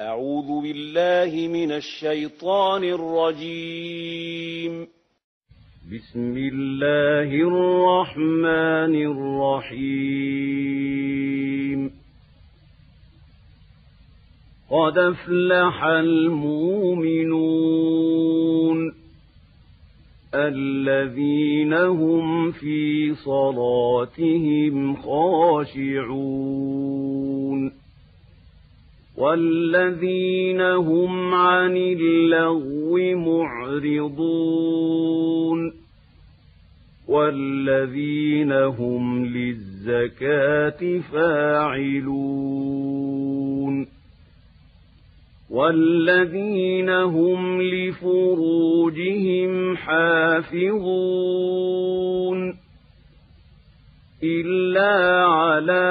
أعوذ بالله من الشيطان الرجيم. بسم الله الرحمن الرحيم. قد أفلح المؤمنون الذين هم في صلاتهم خاشعون. والذين هم عن اللغو معرضون والذين هم للزكاة فاعلون والذين هم لفروجهم حافظون إلا على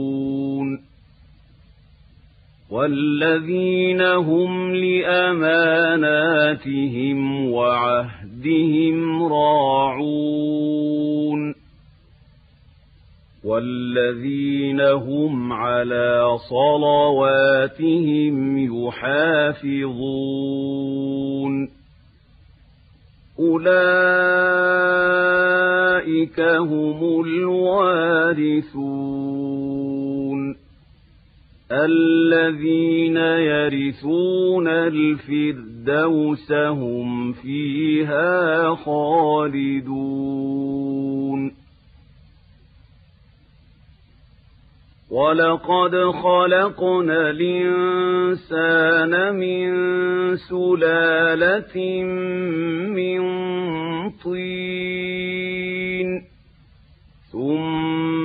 والذين هم لأماناتهم وعهدهم راعون والذين هم على صلواتهم يحافظون أولئك هم الوارثون الذين يرثون الفردوس هم فيها خالدون. ولقد خلقنا الإنسان من سلالة من طين.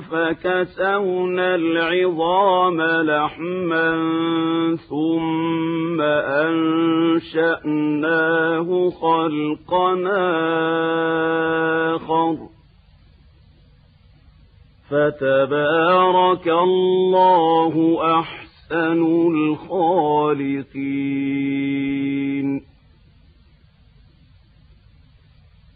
فكسونا العظام لحما ثم أنشأناه خلقنا آخر. فتبارك الله أحسن الخالقين.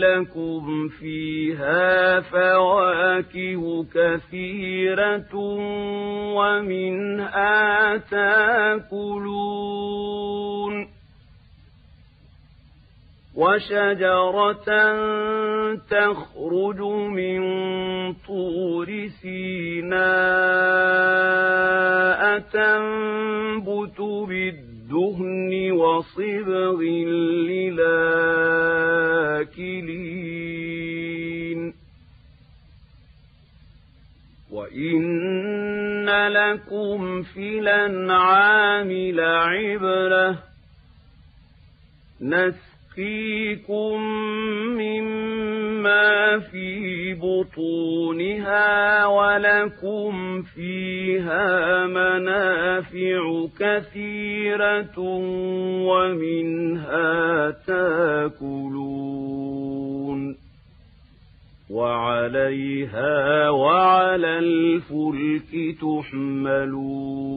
لكم فيها فواكه كثيرة ومنها تاكلون وشجرة تخرج من طور سيناء تنبت الحنطة بالدهن وصبغ للآكلين. وإن لكم في الأنعام لعبرة. نسقيكم مما في بطونها ولكم فيها منافع كثيرة ومنها تاكلون وعليها وعلى الفلك تحملون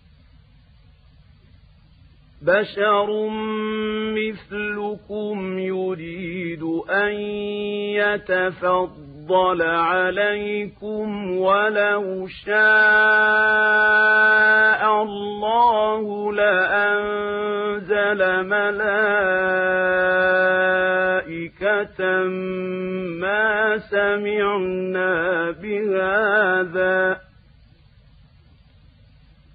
بشر مثلكم يريد أن يتفضل عليكم ولو شاء الله لأنزل ملائكة ما سمعنا بهذا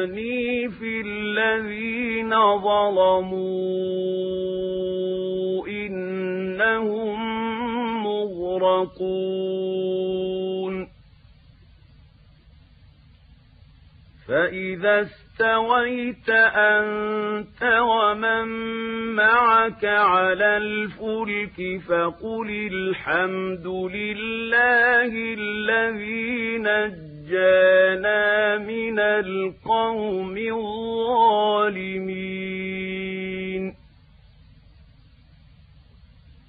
تخاطبني في الذين ظلموا إنهم مغرقون. فإذا استويت أنت ومن معك على الفلك فقل الحمد لله الذي نجانا من القوم الظالمين.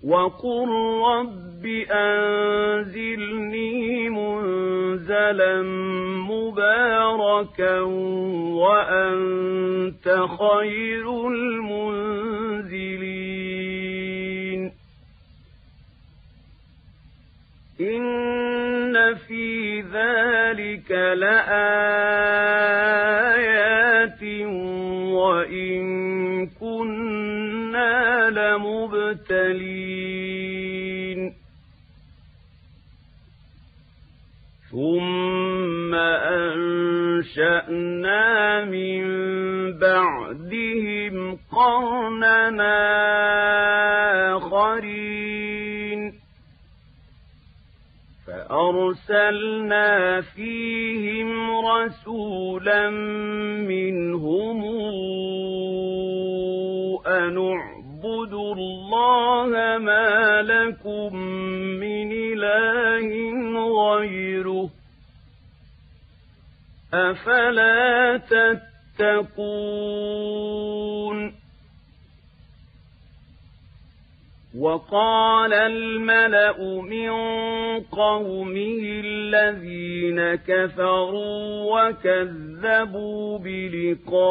وقل رب أنزلني منزلا مباركا وأنت خير المنزلين. إن في ذلك لآيات وإن كنا لمبتلين ثم أنشأنا من بعدهم قرننا آخرين أرسلنا فيهم رسولا منهم أن اعبدوا الله ما لكم من إله غيره أفلا تتقون وقال الملأ من قومه الذين كفروا وكذبوا بلقاء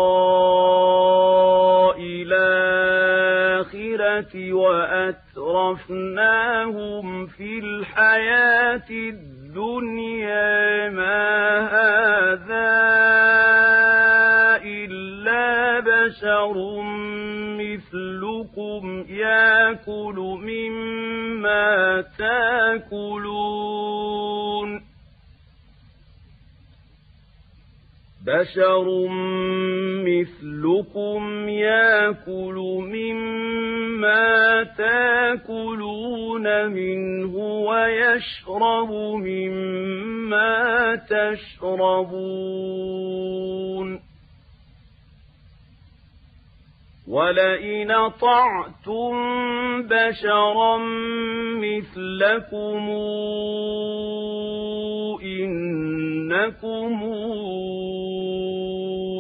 الآخرة وأترفناهم في الحياة الدنيا. ما هذا بشر مثلكم ياكل مما تاكلون بشر مثلكم ياكل مما تاكلون منه ويشرب مما تشربون ولئن طعتم بشرا مثلكم إنكم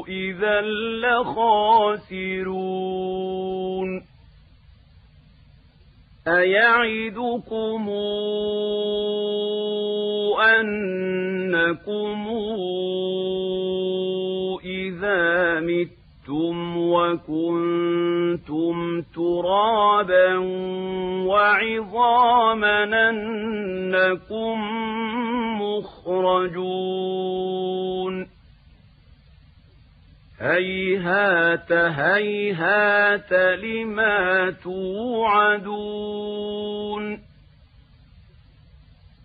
إذا لخاسرون أيعدكم أنكم إذا مت وَكُنتُمْ تُرَابًا وَعِظَامًا أَنَّكُم مُّخْرَجُونَ. هَيْهَاتَ هَيْهَاتَ لِمَا تُوعَدُونَ.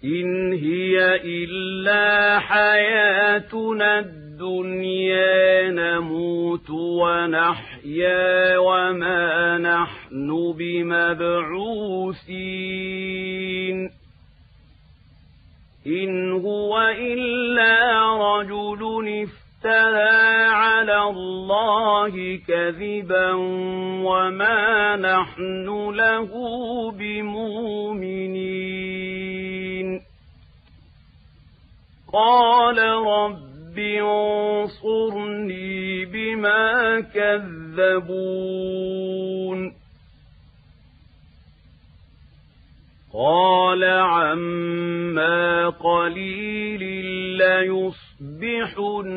إِنْ هِيَ إِلَّا حَيَاتُنَا الدُّنْيَا نَمُوتُ وَنَحْيَا وَمَا نَحْنُ بِمَبْعُوثِينَ. إِنْ هُوَ إِلَّا رَجُلٌ افْتَرَىٰ عَلَى اللَّهِ كَذِبًا وَمَا نَحْنُ لَهُ بِمُؤْمِنِينَ. قَالَ رَبِّ انصُرْنِي بِمَا كَذَّبُونِ قَالَ عَمَّا قَلِيلٍ لَّيُصْبِحُنَّ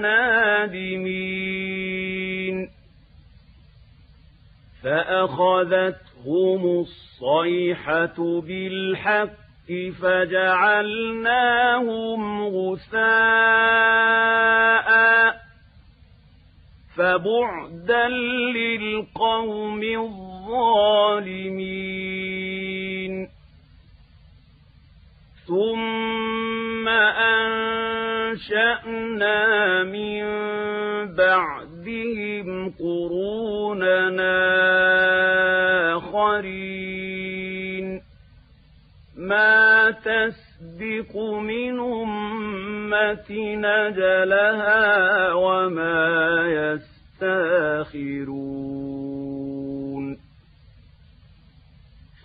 نَادِمِينَ فَأَخَذَتْهُمُ الصَّيْحَةُ بِالْحَقِّ فَجَعَلْنَاهُمْ غُثَاءً فَبُعْدًا لِّلْقَوْمِ الظَّالِمِينَ. ثُمَّ أَنشَأْنَا مِن بَعْدِهِمْ قُرُونًا آخَرِينَ. مَا تَسْبِقُ مِنْ أُمَّةٍ أَجَلَهَا وَمَا يَسْتَأْخِرُونَ.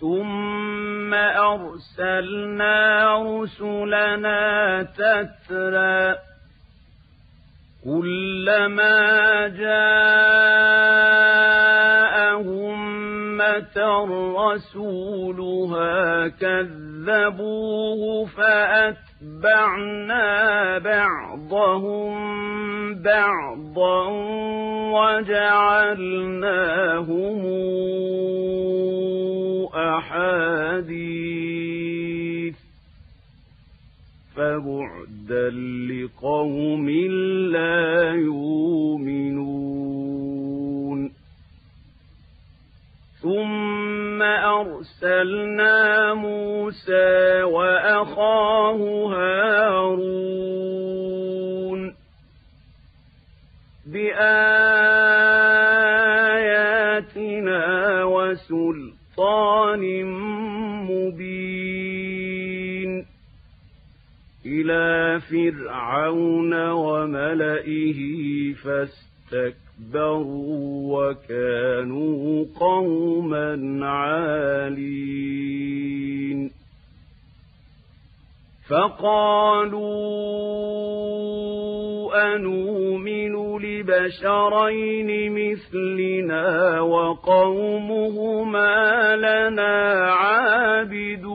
ثُمَّ أَرْسَلْنَا رُسُلَنَا تَتْرَىٰ كُلَّمَا جَاءَ رَّسُولُهَا كَذَّبُوهُ فَأَتْبَعْنَا بَعْضَهُم بَعْضًا وَجَعَلْنَاهُمْ أَحَادِيثَ فَبُعْدًا لِّقَوْمٍ لَّا يُؤْمِنُونَ ثُمَّ أَرْسَلْنَا مُوسَىٰ وَأَخَاهُ هَارُونَ بِآيَاتِنَا وَسُلْطَانٍ مُّبِينٍ إلى فرعون وملئه فاستكبروا وكانوا قوما عالين فقالوا أنؤمن لبشرين مثلنا وقومهما لنا عابدون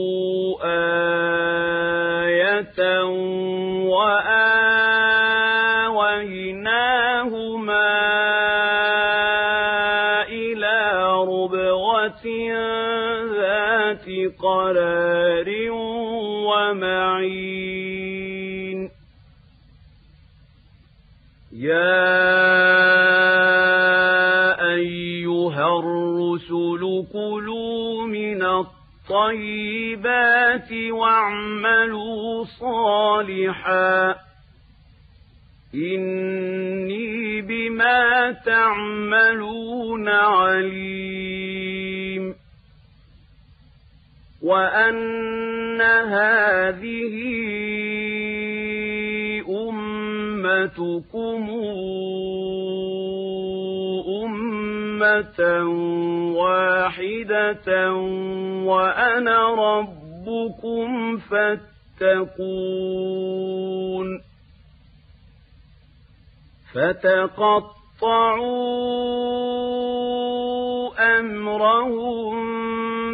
آية وآويناهما إلى ربوة ذات قرار ومعين الطيبات واعملوا صالحا. إني بما تعملون عليم. وأن هذه أمتكم واحدة وأنا ربكم فاتقون. فتقطعوا أمرهم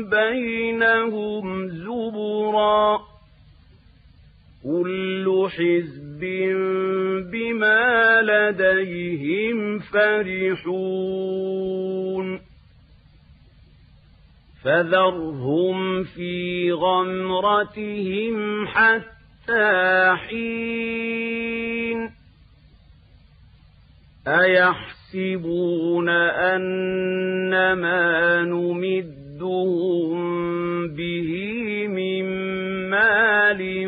بينهم زبرا. كل حزب بما لديهم فرحون فذرهم في غمرتهم حتى حين أيحسبون أن ما نمدهم به من مال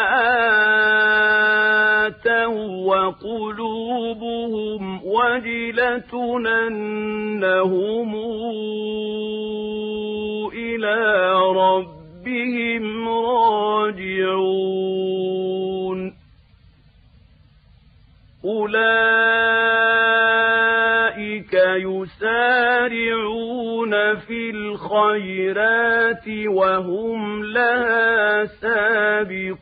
أنهم إلى ربهم راجعون. أولئك يسارعون في الخيرات وهم لها سابقون.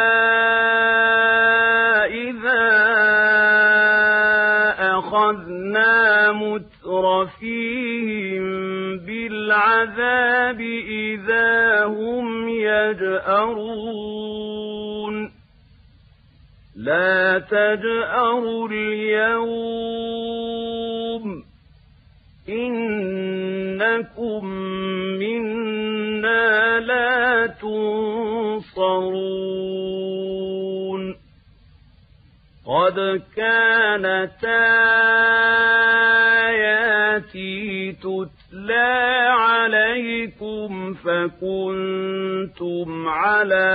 بالعذاب إذا هم يجأرون. لا تجأروا اليوم. إنكم منا لا تنصرون. قد كانت عليكم فكنتم على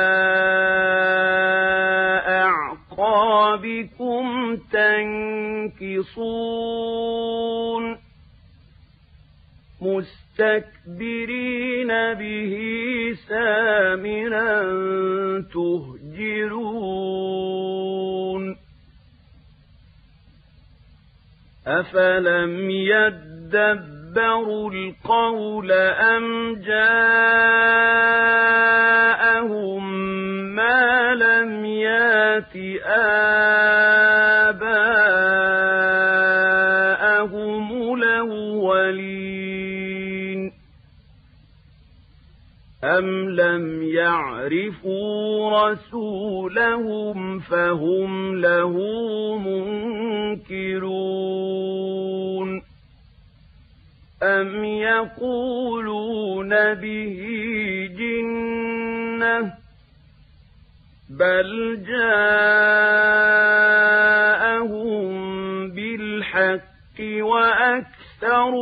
أعقابكم تنكصون مستكبرين به سامرا تهجرون أفلم يدبروا القول أم جاءهم ما لم يات آباءهم الأولين أم لم يعرفوا رسولهم فهم له منكرون أم يقولون به جنة بل جاءهم بالحق وأكثرهم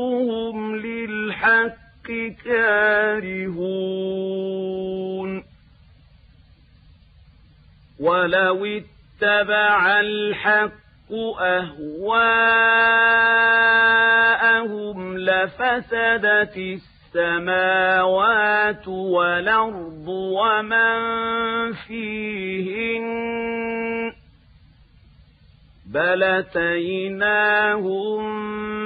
للحق كارهون ولو اتبع الحق أهواءهم لفسدت السماوات والأرض ومن فيهن بل أتيناهم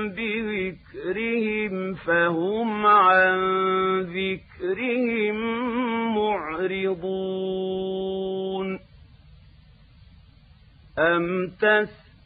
بذكرهم فهم عن ذكرهم معرضون. أم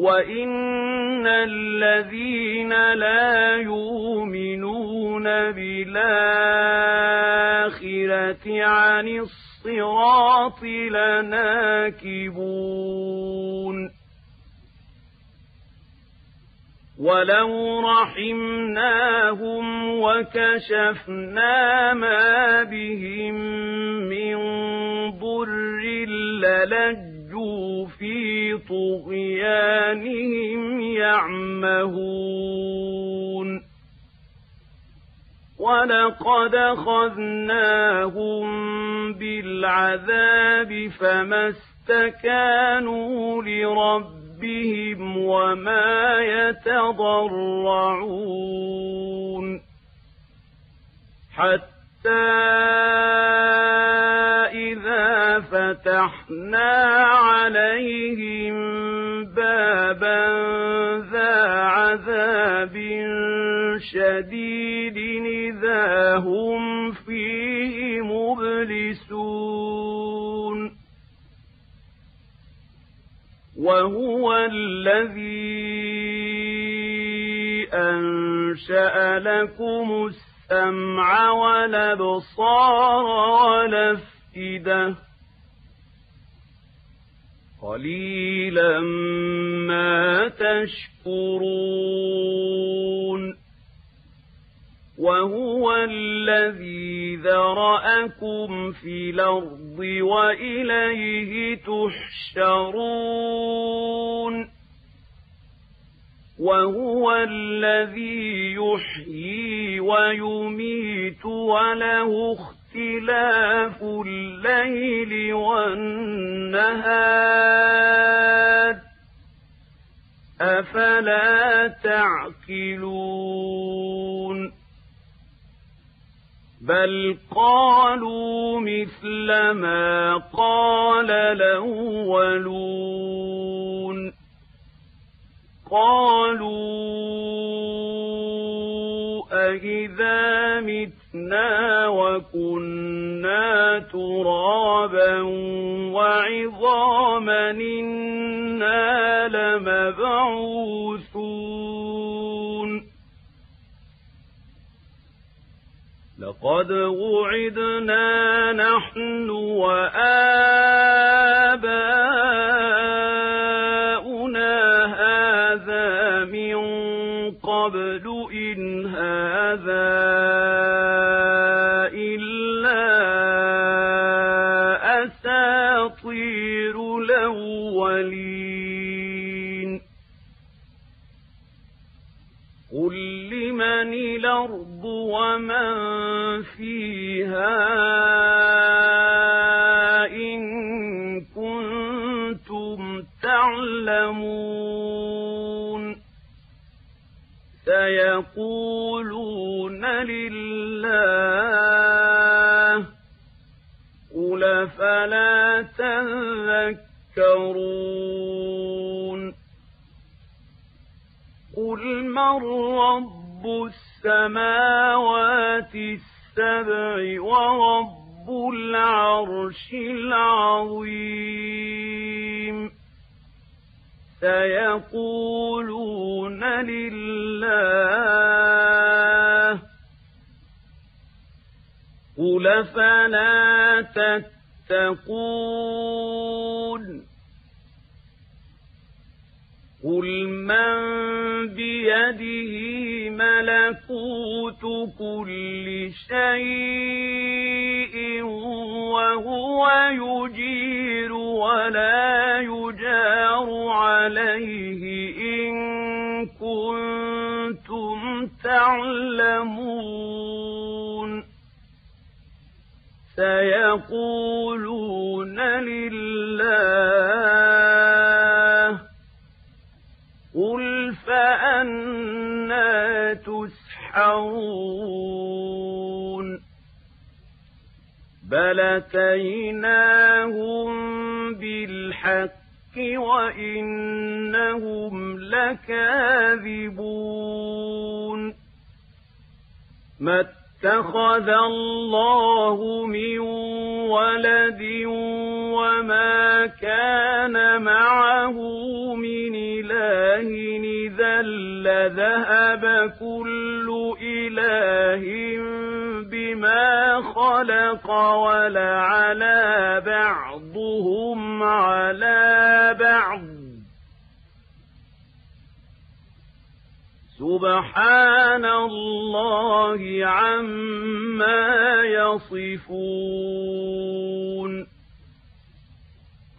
وإن الذين لا يؤمنون بالآخرة عن الصراط لناكبون ولو رحمناهم وكشفنا ما بهم من ضر للجوا في طغيانهم يعمهون ولقد أخذناهم بالعذاب فما استكانوا لربهم ربهم وما يتضرعون حتى إذا فتحنا عليهم بابا ذا عذاب شديد إذا هم فيه مبلسون وهو الذي أنشأ لكم السمع والأبصار والأفئدة. قليلا ما تشكرون. وهو الذي ذرأكم في الأرض وإليه تحشرون. وهو الذي يحيي ويميت وله اختلاف الليل والنهار. أفلا تعقلون؟ بل قالوا مثل ما قال الأولون. قالوا أإذا متنا وكنا ترابا وعظاما إنا لمبعوثون لقد وعدنا نحن وآباؤنا رب السماوات السبع ورب العرش العظيم سيقولون لله قل فلا تتقون قل من ملكوت كل شيء وهو يجير ولا يجار عليه إن كنتم تعلمون. سيقولون لله تسحرون بل أتيناهم بالحق وإنهم لكاذبون ما اتخذ الله من ولد وما كان معه من إله إذا لذهب كل إله بما خلق ولعلى بعضهم على بعض سبحان الله عما يصفون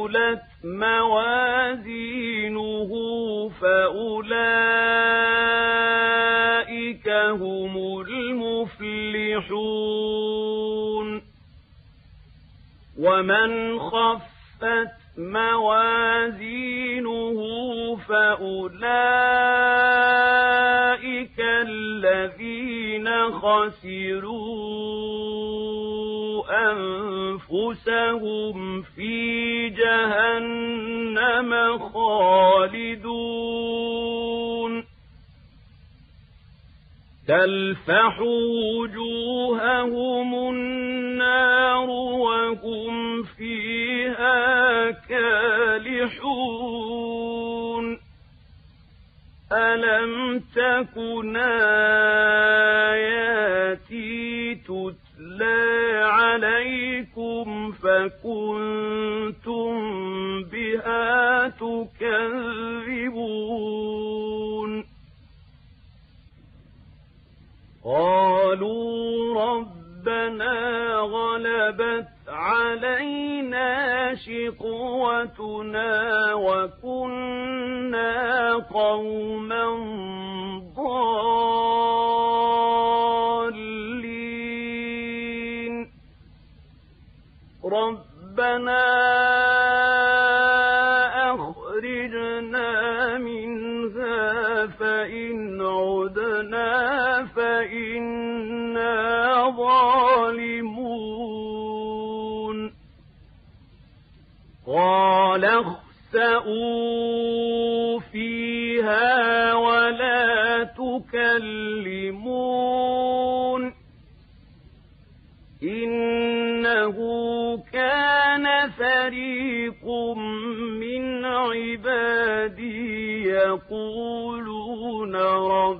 ثقلت موازينه فأولئك هم المفلحون. ومن خفت موازينه فأولئك الذين خسروا أنفسهم في جهنم خالدون. تلفح وجوههم النار وهم فيها كالحون. ألم تكن آياتي عليكم فكنتم بها تكذبون. قالوا ربنا غلبت علينا شقوتنا وكنا قوما ضالين. ربنا أخرجنا منها فإن عدنا فإنا ظالمون. قال اخسأوا يقولون ربنا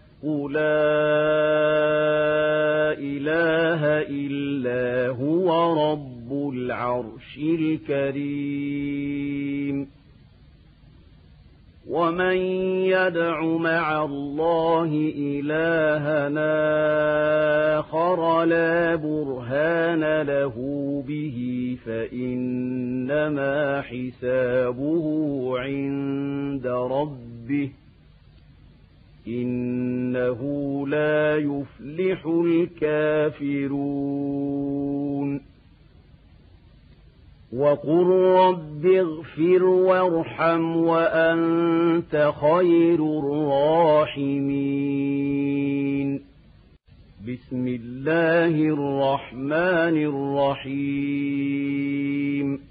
لا إله إلا هو رب العرش الكريم ومن يدع مع الله إلهنا آخر لا برهان له به فإنما حسابه عند ربه إنه لا يفلح الكافرون. وقل رب اغفر وارحم وأنت خير الراحمين. بسم الله الرحمن الرحيم.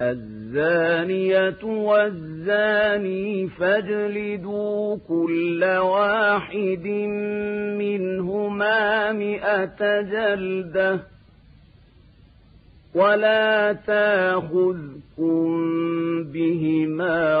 الزانية والزاني فاجلدوا كل واحد منهما مئة جلدة ولا تاخذكم بهما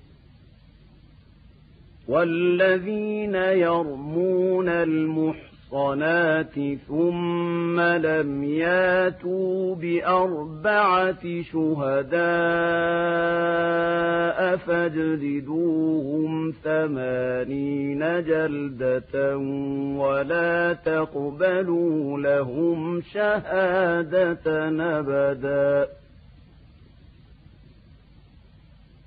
والذين يرمون المحصنات ثم لم ياتوا بأربعة شهداء فاجلدوهم ثمانين جلدة ولا تقبلوا لهم شهادة أبداً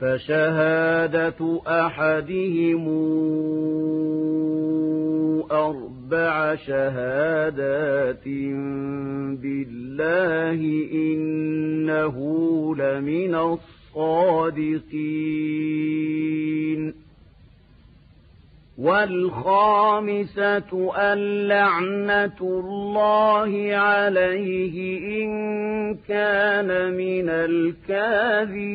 فشهادة أحدهم أربع شهادات بالله إنه لمن الصادقين. والخامسة اللعنة الله عليه إن كان من الكاذبين.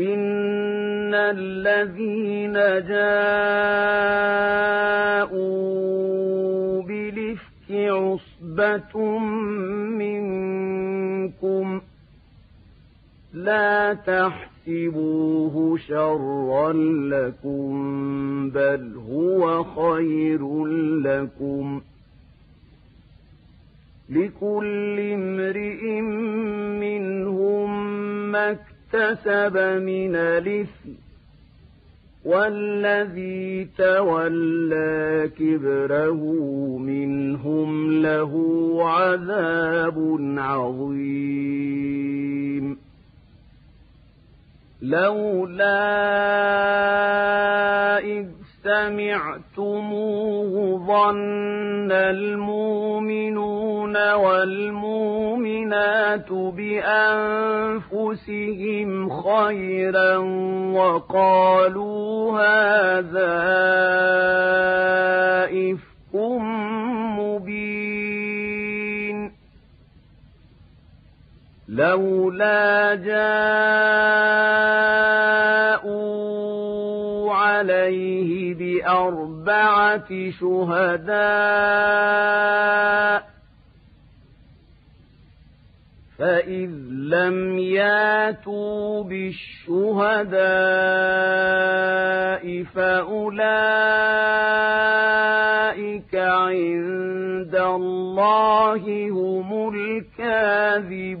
إن الذين جاءوا بالإفك عصبة منكم لا تحسبوه شرا لكم بل هو خير لكم لكل امرئ منهم ما اكتسب من الإثم والذي تولى كبره منهم له عذاب عظيم. لولا إذ سمعتموه ظن المؤمنون والمؤمنات بأنفسهم خيرا وقالوا هذا إفك مبين لولا جاءوا عليه بأربعة شهداء فإذ لم ياتوا بالشهداء فأولئك عند الله هم الكاذبون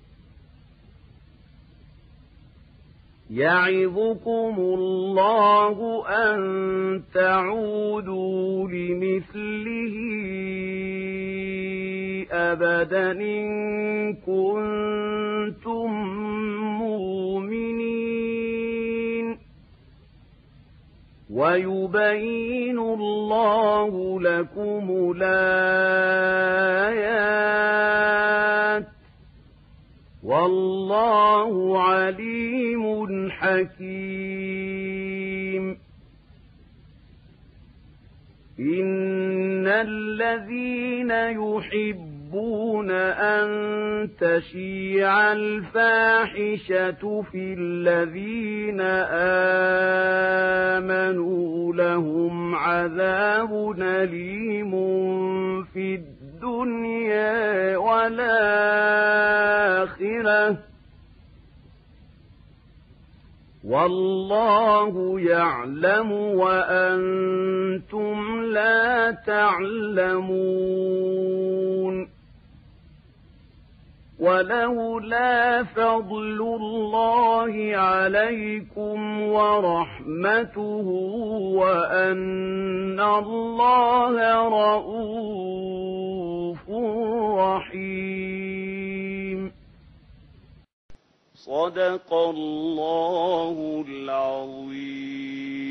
يعظكم الله أن تعودوا لمثله أبدا إن كنتم مؤمنين. ويبين الله لكم الآيات والله عليم حكيم. إن الذين يحبون تحبون أن تشيع الفاحشة في الذين آمنوا لهم عذاب أليم في الدنيا. والآخرة. والله يعلم وأنتم لا تعلمون. ولولا فضل الله عليكم ورحمته وأن الله رؤوف رحيم. صدق الله العظيم.